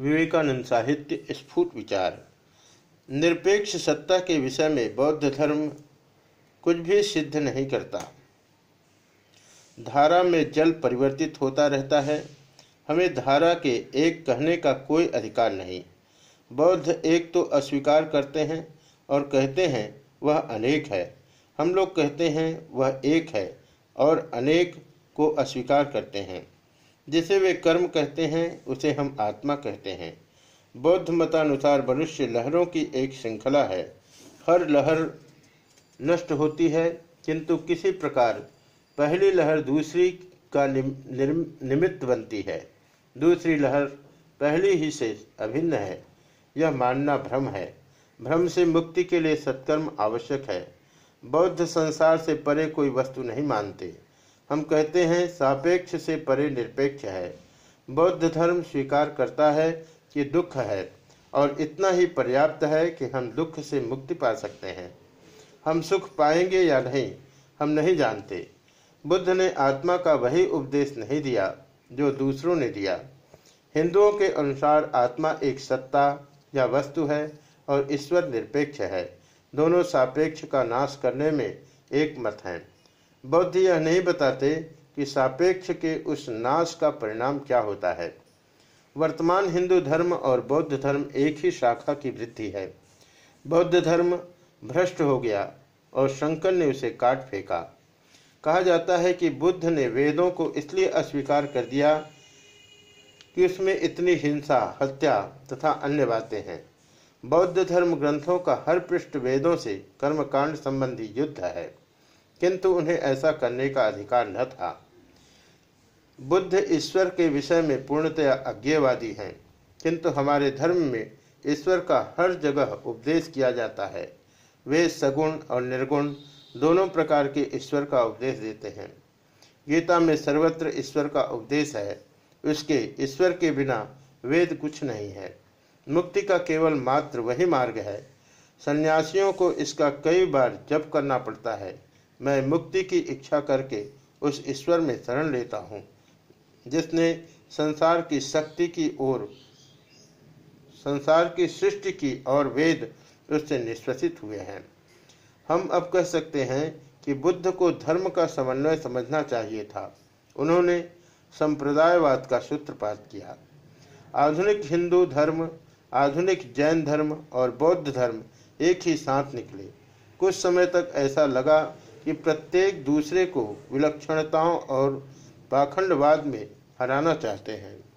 विवेकानंद साहित्य स्फुट विचार। निरपेक्ष सत्ता के विषय में बौद्ध धर्म कुछ भी सिद्ध नहीं करता। धारा में जल परिवर्तित होता रहता है। हमें धारा के एक कहने का कोई अधिकार नहीं। बौद्ध एक तो अस्वीकार करते हैं और कहते हैं, वह अनेक है। हम लोग कहते हैं, वह एक है। और अनेक को अस्वीकार करते हैं। जिसे वे कर्म कहते हैं, उसे हम आत्मा कहते हैं। बौद्ध मतानुसार मनुष्य लहरों की एक श्रृंखला है। हर लहर नष्ट होती है, किंतु किसी प्रकार पहली लहर दूसरी का निमित्त बनती है। दूसरी लहर पहली ही से अभिन्न है। यह मानना भ्रम है। भ्रम से मुक्ति के लिए सत्कर्म आवश्यक है। बौद्ध संसार से परे कोई वस्तु नहीं मानते। हम कहते हैं, सापेक्ष से परे निरपेक्ष है। बौद्ध धर्म स्वीकार करता है कि दुख है और इतना ही पर्याप्त है कि हम दुख से मुक्ति पा सकते हैं। हम सुख पाएँगे या नहीं, हम नहीं जानते। बुद्ध ने आत्मा का वही उपदेश नहीं दिया, जो दूसरों ने दिया। हिंदुओं के अनुसार आत्मा एक सत्ता या वस्तु है और ईश्वर निरपेक्ष है। दोनों सापेक्ष का नाश करने में एक मत हैं। बौद्ध यह नहीं बताते कि सापेक्ष के उस नाश का परिणाम क्या होता है। वर्तमान हिंदू धर्म और बौद्ध धर्म एक ही शाखा की वृद्धि है। बौद्ध धर्म भ्रष्ट हो गया और शंकर ने उसे काट फेंका। कहा जाता है कि बुद्ध ने वेदों को इसलिए अस्वीकार कर दिया कि उसमें इतनी हिंसा, हत्या तथा अन्य बातें हैं। बौद्ध धर्म ग्रंथों का हर पृष्ठ वेदों से कर्मकांड संबंधी युद्ध है। किंतु उन्हें ऐसा करने का अधिकार न था। बुद्ध ईश्वर के विषय में पूर्णतया अज्ञेयवादी हैं, किंतु हमारे धर्म में ईश्वर का हर जगह उपदेश किया जाता है। वे सगुण और निर्गुण दोनों प्रकार के ईश्वर का उपदेश देते हैं। गीता में सर्वत्र ईश्वर का उपदेश है, उसके ईश्वर के बिना वेद कुछ नहीं है। मुक्ति का केवल मात्र वही मार्ग है। सन्यासियों को इसका कई बार जप करना पड़ता है। मैं मुक्ति की इच्छा करके उस ईश्वर में शरण लेता हूँ, जिसने संसार की शक्ति की ओर, संसार की सृष्टि की और वेद उससे निश्वसित हुए हैं। हम अब कह सकते हैं कि बुद्ध को धर्म का समन्वय समझना चाहिए था। उन्होंने संप्रदायवाद का सूत्रपात किया। आधुनिक हिंदू धर्म, आधुनिक जैन धर्म और बौद्ध धर्म एक ही साथ निकले। कुछ समय तक ऐसा लगा कि प्रत्येक दूसरे को विलक्षणताओं और पाखंडवाद में हराना चाहते हैं।